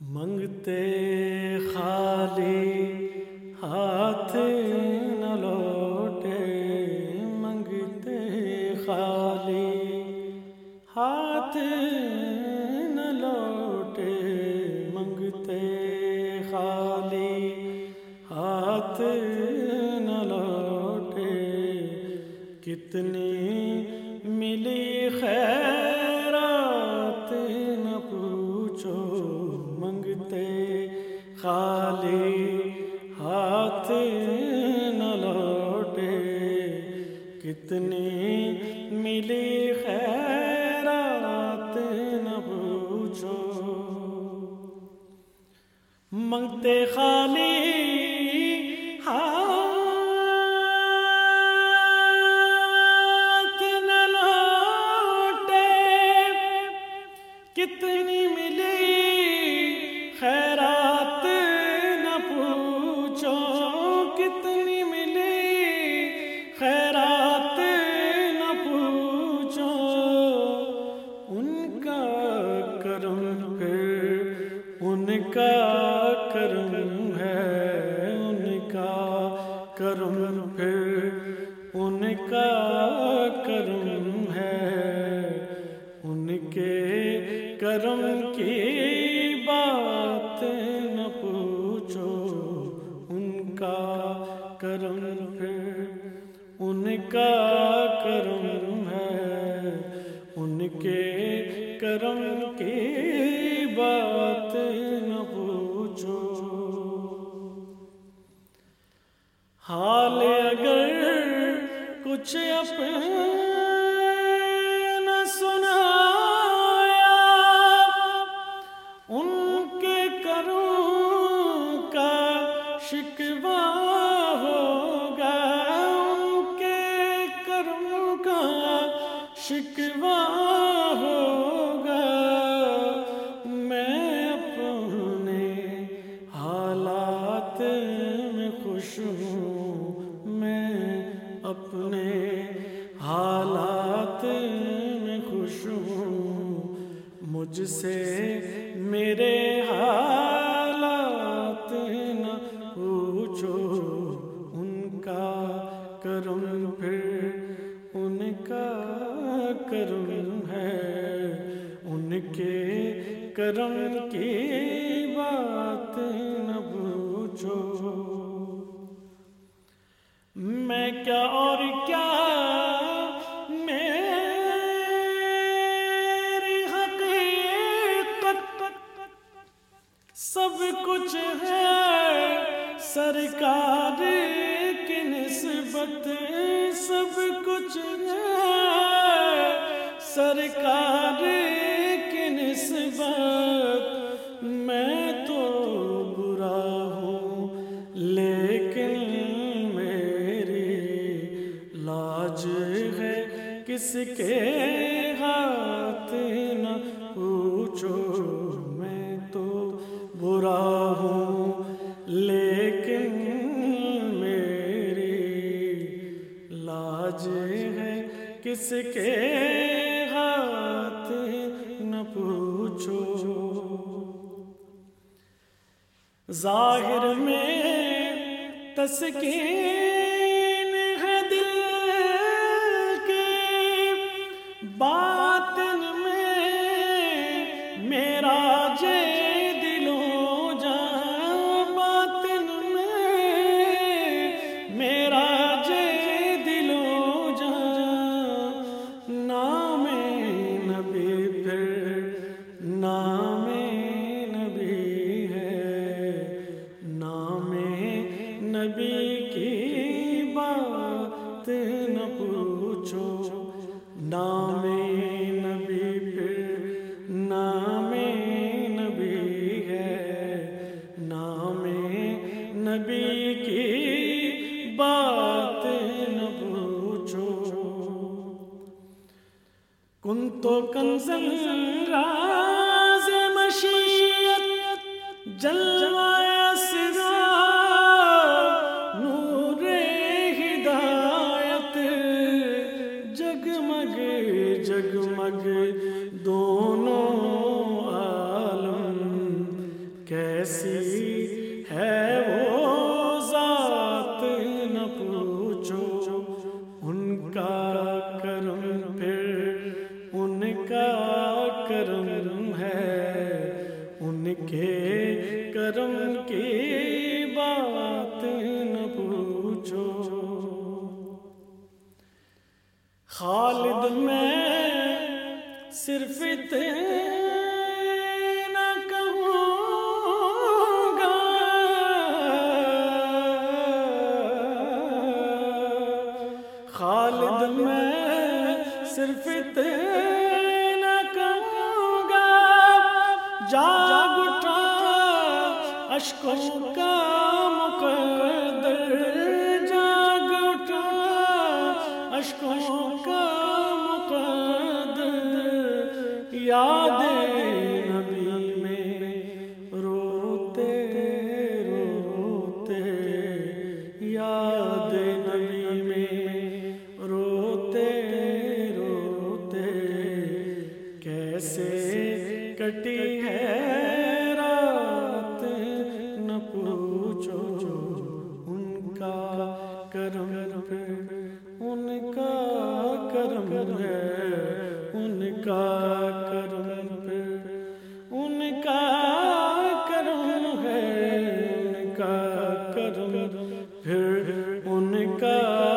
منگتے خالی ہاتھ نہ لوٹے، منگتے خالی ہاتھ نہ لوٹے، منگتے خالی ہاتھ نہ لوٹے۔ کتنی ملی خیرات نہ پوچھو۔ منگتے خالی کرم پھر ان کا کرم ہے۔ ان کے کرم کی بات نہ پوچھو۔ ان کا کرم پھر ان کا کرم ہے۔ ان کے کرم حال اگر کچھ اپنا میں خوش ہوں۔ مجھ سے میرے حالات نہ پوچھو۔ ان کا کرم پھر ان کا کرم ہے۔ ان کے کرم کی بات نہ پوچھو۔ میں کیا اور کیا کچھ ہے سرکار کی نسبت، سب کچھ ہے سرکار کی نسبت۔ میں تو برا ہوں، لیکن میری لاج ہے کس کے کس کے ہاتھ نہ پوچھو۔ ظاہر میں تسکین تو کنزن راز مشیت جل کرم کی بات نہ پوچھو۔ خالد میں صرف اتنے خالد میں صرف اتنا کہوں گا۔ جاگ اٹھا اشکوں کا مقدر جاگ اٹھا۔ اشکوں کا مقدر۔ یاد نبی میں روتے روتے۔ یاد نبی میں روتے روتے۔ کیسے کٹی کرم ہے ان کا کرم ان کا کرم ہے ان کا کرم پھر ان کا